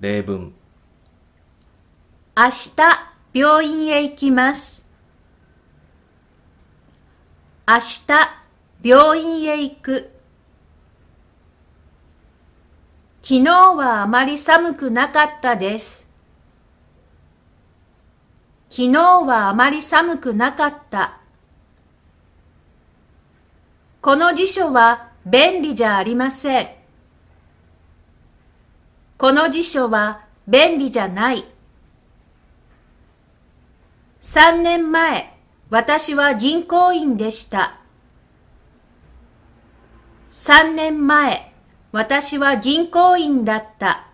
例文明日病院へ行きます。明日病院へ行く。昨日はあまり寒くなかったです。昨日はあまり寒くなかった。この辞書は便利じゃありません。この辞書は便利じゃない。3年前、私は銀行員でした。3年前、私は銀行員だった。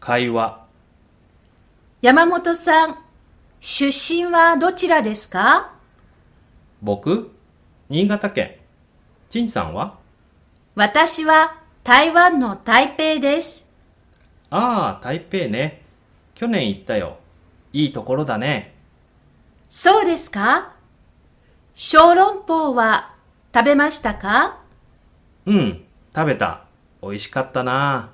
会話山本さん、出身はどちらですか？僕？新潟県。陳さんは？私は台湾の台北です。ああ台北ね。去年行ったよ。いいところだね。そうですか？小籠包は食べましたか？うん食べた。美味しかったな